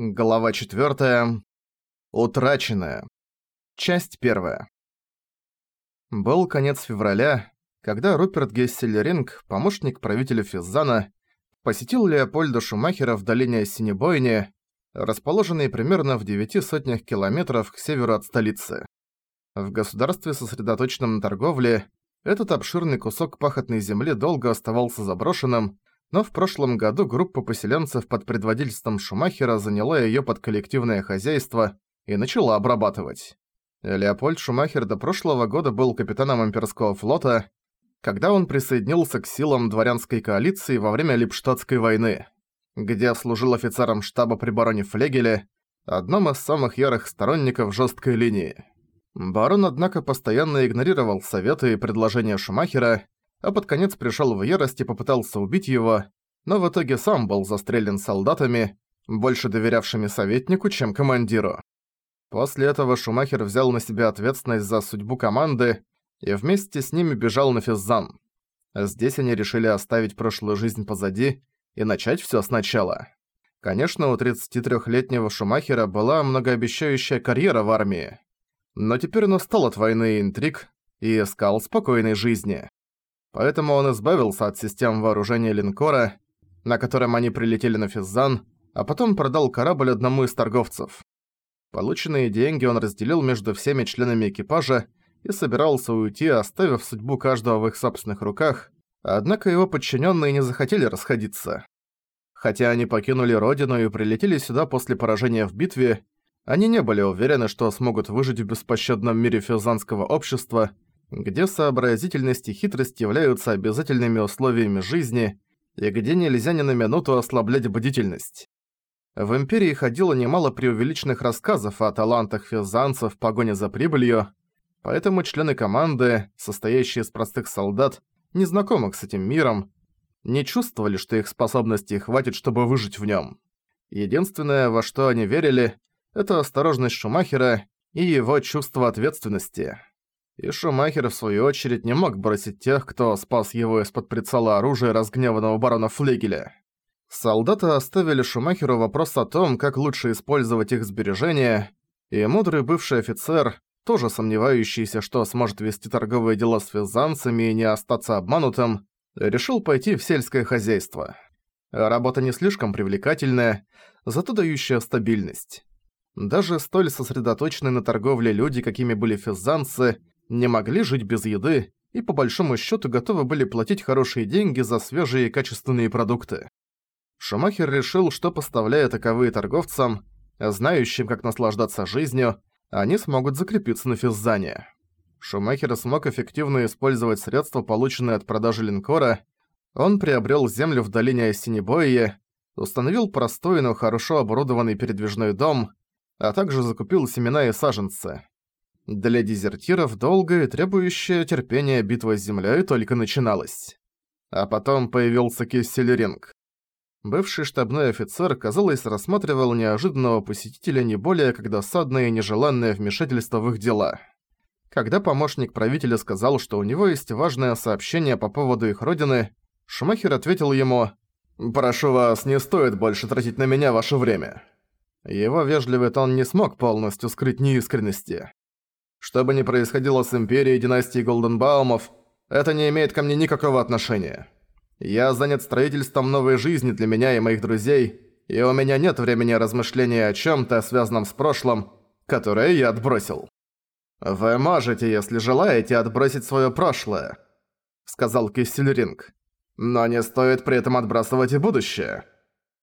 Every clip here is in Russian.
Глава 4. Утраченная. Часть 1. Был конец февраля, когда Руперт Гессельринг, помощник правителя Физзана, посетил Леопольда Шумахера в долине Синебойни, расположенной примерно в девяти сотнях километров к северу от столицы. В государстве, сосредоточенном на торговле, этот обширный кусок пахотной земли долго оставался заброшенным, но в прошлом году группа поселенцев под предводительством Шумахера заняла её под коллективное хозяйство и начала обрабатывать. Леопольд Шумахер до прошлого года был капитаном имперского флота, когда он присоединился к силам дворянской коалиции во время Липштадтской войны, где служил офицером штаба при бароне Флегеле, одном из самых ярых сторонников жёсткой линии. Барон, однако, постоянно игнорировал советы и предложения Шумахера, а под конец пришёл в ярость и попытался убить его, но в итоге сам был застрелен солдатами, больше доверявшими советнику, чем командиру. После этого Шумахер взял на себя ответственность за судьбу команды и вместе с ними бежал на Физзан. Здесь они решили оставить прошлую жизнь позади и начать всё сначала. Конечно, у 33-летнего Шумахера была многообещающая карьера в армии. Но теперь он устал от войны и интриг и искал спокойной жизни. Поэтому он избавился от систем вооружения линкора, на котором они прилетели на Физзан, а потом продал корабль одному из торговцев. Полученные деньги он разделил между всеми членами экипажа и собирался уйти, оставив судьбу каждого в их собственных руках, однако его подчиненные не захотели расходиться. Хотя они покинули родину и прилетели сюда после поражения в битве, они не были уверены, что смогут выжить в беспощадном мире физанского общества – где сообразительность и хитрость являются обязательными условиями жизни и где нельзя ни на минуту ослаблять бдительность. В Империи ходило немало преувеличенных рассказов о талантах физанцев в погоне за прибылью, поэтому члены команды, состоящие из простых солдат, незнакомых с этим миром, не чувствовали, что их способностей хватит, чтобы выжить в нем. Единственное, во что они верили, это осторожность Шумахера и его чувство ответственности. И Шумахер, в свою очередь, не мог бросить тех, кто спас его из-под прицела оружия разгневанного барона Флегеля. Солдаты оставили Шумахеру вопрос о том, как лучше использовать их сбережения, и мудрый бывший офицер, тоже сомневающийся, что сможет вести торговые дела с физанцами и не остаться обманутым, решил пойти в сельское хозяйство. Работа не слишком привлекательная, зато дающая стабильность. Даже столь сосредоточенные на торговле люди, какими были физанцы, не могли жить без еды и по большому счету готовы были платить хорошие деньги за свежие и качественные продукты. Шумахер решил, что поставляя таковые торговцам, знающим, как наслаждаться жизнью, они смогут закрепиться на физзане. Шумахер смог эффективно использовать средства, полученные от продажи линкора. Он приобрел землю в долине Синебои, установил простой, но хорошо оборудованный передвижной дом, а также закупил семена и саженцы. Для дезертиров долгая и требующая терпения битва с землей только начиналась. А потом появился Киссельринг. Бывший штабной офицер, казалось, рассматривал неожиданного посетителя не более как досадное и нежеланное вмешательство в их дела. Когда помощник правителя сказал, что у него есть важное сообщение по поводу их родины, Шумахер ответил ему «Прошу вас, не стоит больше тратить на меня ваше время». Его вежливый тон не смог полностью скрыть неискренности. Что бы ни происходило с Империей династии Голденбаумов, это не имеет ко мне никакого отношения. Я занят строительством новой жизни для меня и моих друзей, и у меня нет времени размышления о чём-то, связанном с прошлым, которое я отбросил. «Вы можете, если желаете, отбросить своё прошлое», — сказал Киссельринг. «Но не стоит при этом отбрасывать и будущее.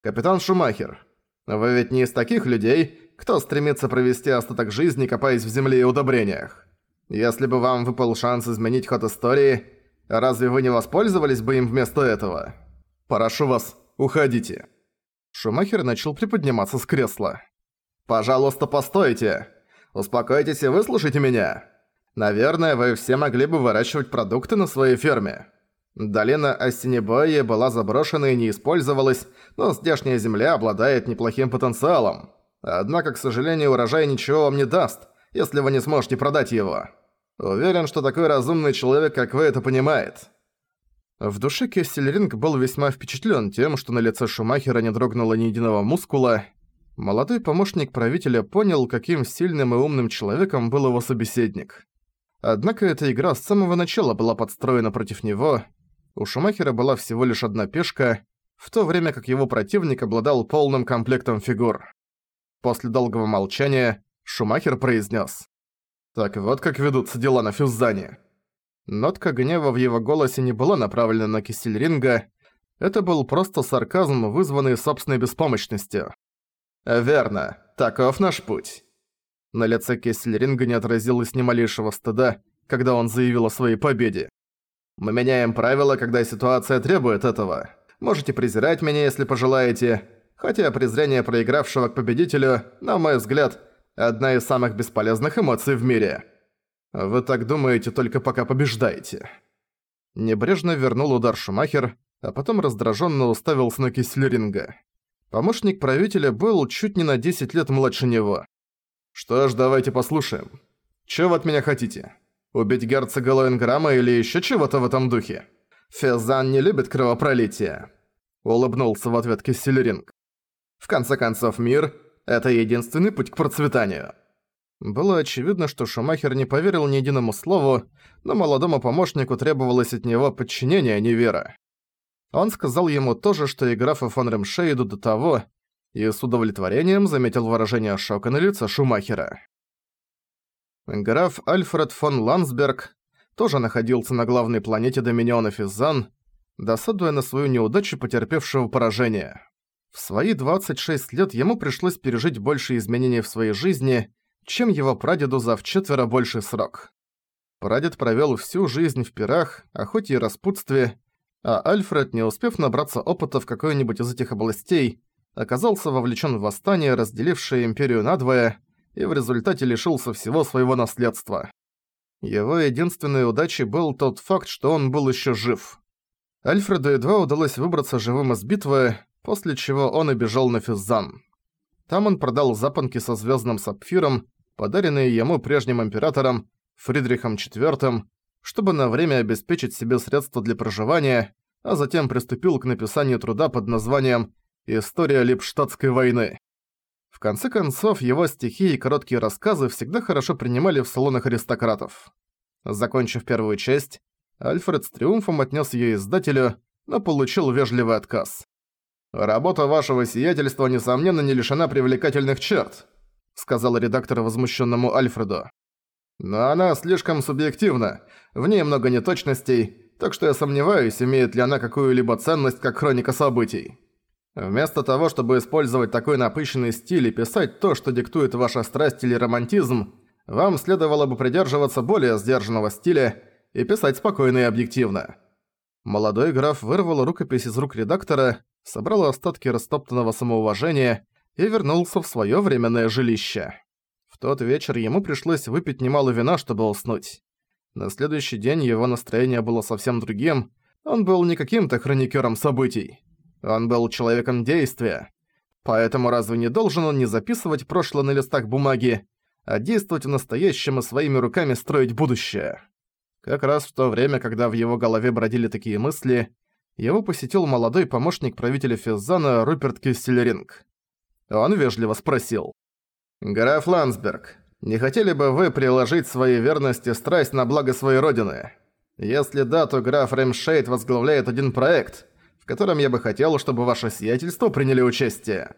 Капитан Шумахер, вы ведь не из таких людей, кто стремится провести остаток жизни, копаясь в земле и удобрениях. Если бы вам выпал шанс изменить ход истории, разве вы не воспользовались бы им вместо этого? Прошу вас, уходите». Шумахер начал приподниматься с кресла. «Пожалуйста, постойте. Успокойтесь и выслушайте меня. Наверное, вы все могли бы выращивать продукты на своей ферме. Долина Осенебои была заброшена и не использовалась, но здешняя земля обладает неплохим потенциалом. Однако, к сожалению, урожай ничего вам не даст, если вы не сможете продать его. Уверен, что такой разумный человек, как вы, это понимает». В душе Кессельринг был весьма впечатлен тем, что на лице Шумахера не дрогнуло ни единого мускула. Молодой помощник правителя понял, каким сильным и умным человеком был его собеседник. Однако эта игра с самого начала была подстроена против него. У Шумахера была всего лишь одна пешка, в то время как его противник обладал полным комплектом фигур. После долгого молчания Шумахер произнес: «Так вот как ведутся дела на Фюззане». Нотка гнева в его голосе не была направлена на Киссельринга, это был просто сарказм, вызванный собственной беспомощностью. «Верно. Таков наш путь». На лице Кессельринга не отразилось ни малейшего стыда, когда он заявил о своей победе. «Мы меняем правила, когда ситуация требует этого. Можете презирать меня, если пожелаете, хотя презрение проигравшего к победителю, на мой взгляд, одна из самых бесполезных эмоций в мире. Вы так думаете только пока побеждаете». Небрежно вернул удар Шумахер, а потом раздраженно уставился на Кислеринга. Помощник правителя был чуть не на 10 лет младше него. «Что ж, давайте послушаем. Чего от меня хотите? Убить герцога Лоенграма или еще чего-то в этом духе? Фезан не любит кровопролития», — улыбнулся в ответ Киссельринг. «В конце концов, мир — это единственный путь к процветанию». Было очевидно, что Шумахер не поверил ни единому слову, но молодому помощнику требовалось от него подчинение, а не вера. Он сказал ему то же, что и графу фон Ремшейду до того, и с удовлетворением заметил выражение шока на лице Шумахера. Граф Альфред фон Ландсберг тоже находился на главной планете Доминиона Физан, досадуя на свою неудачу потерпевшего поражение. В свои 26 лет ему пришлось пережить больше изменений в своей жизни, чем его прадеду за вчетверо больший срок. Прадед провёл всю жизнь в пирах, охоте и распутстве, а Альфред, не успев набраться опыта в какой-нибудь из этих областей, оказался вовлечен в восстание, разделившее империю надвое, и в результате лишился всего своего наследства. Его единственной удачей был тот факт, что он был еще жив. Альфреду едва удалось выбраться живым из битвы, после чего он и бежал на Физзан. Там он продал запонки со звездным сапфиром, подаренные ему прежним императором Фридрихом IV, чтобы на время обеспечить себе средства для проживания, а затем приступил к написанию труда под названием «История Липштадтской войны». В конце концов, его стихи и короткие рассказы всегда хорошо принимали в салонах аристократов. Закончив первую часть, Альфред с триумфом отнес ее издателю, но получил вежливый отказ. «Работа вашего сиятельства, несомненно, не лишена привлекательных черт», сказал редактор возмущенному Альфреду. Но она слишком субъективна, в ней много неточностей, так что я сомневаюсь, имеет ли она какую-либо ценность как хроника событий. Вместо того, чтобы использовать такой напыщенный стиль и писать то, что диктует ваша страсть или романтизм, вам следовало бы придерживаться более сдержанного стиля и писать спокойно и объективно. Молодой граф вырвал рукопись из рук редактора, собрал остатки растоптанного самоуважения и вернулся в своё временное жилище. В тот вечер ему пришлось выпить немало вина, чтобы уснуть. На следующий день его настроение было совсем другим. Он был не каким-то хроникером событий. Он был человеком действия. Поэтому разве не должен он не записывать прошлое на листах бумаги, а действовать в настоящем и своими руками строить будущее? Как раз в то время, когда в его голове бродили такие мысли, его посетил молодой помощник правителя Физзана Руперт Кюстелеринг. Он вежливо спросил. «Граф Ландсберг, не хотели бы вы приложить своей верности страсть на благо своей родины? Если да, то граф Ремшейд возглавляет один проект, в котором я бы хотел, чтобы ваше сиятельство приняли участие».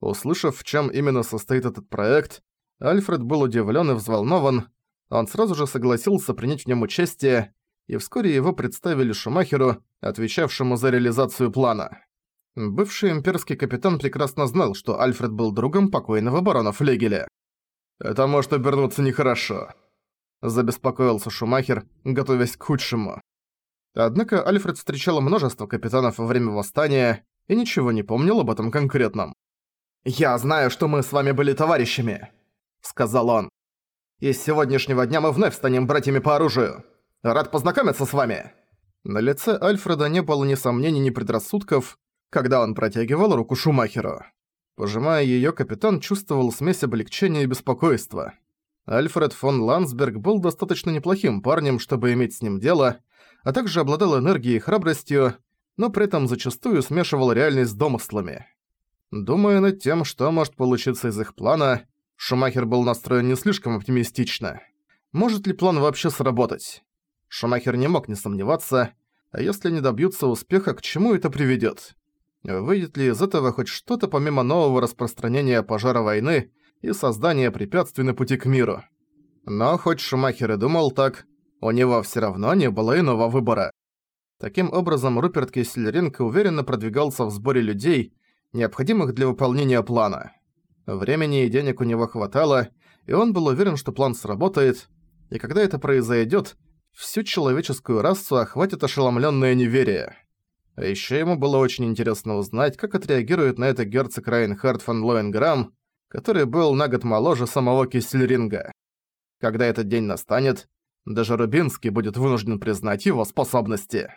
Услышав, в чем именно состоит этот проект, Альфред был удивлен и взволнован. Он сразу же согласился принять в нем участие, и вскоре его представили Шумахеру, отвечавшему за реализацию плана. Бывший имперский капитан прекрасно знал, что Альфред был другом покойного барона Флегеля. «Это может обернуться нехорошо», – забеспокоился Шумахер, готовясь к худшему. Однако Альфред встречал множество капитанов во время восстания и ничего не помнил об этом конкретном. «Я знаю, что мы с вами были товарищами», – сказал он. «И с сегодняшнего дня мы вновь станем братьями по оружию. Рад познакомиться с вами». На лице Альфреда не было ни сомнений, ни предрассудков, когда он протягивал руку Шумахеру. Пожимая её, капитан чувствовал смесь облегчения и беспокойства. Альфред фон Ландсберг был достаточно неплохим парнем, чтобы иметь с ним дело, а также обладал энергией и храбростью, но при этом зачастую смешивал реальность с домыслами. Думая над тем, что может получиться из их плана, Шумахер был настроен не слишком оптимистично. Может ли план вообще сработать? Шумахер не мог не сомневаться, а если не добьются успеха, к чему это приведёт? Выйдет ли из этого хоть что-то помимо нового распространения пожара войны и создания препятствий на пути к миру? Но хоть Шумахер и думал так, у него всё равно не было иного выбора. Таким образом, Руперт Кессельринг уверенно продвигался в сборе людей, необходимых для выполнения плана. Времени и денег у него хватало, и он был уверен, что план сработает, и когда это произойдет, всю человеческую расу охватит ошеломленное неверие. А еще ему было очень интересно узнать, как отреагирует на это герцог Райнхард фон Лоенграм, который был на год моложе самого Киссельринга. Когда этот день настанет, даже Рубинский будет вынужден признать его способности.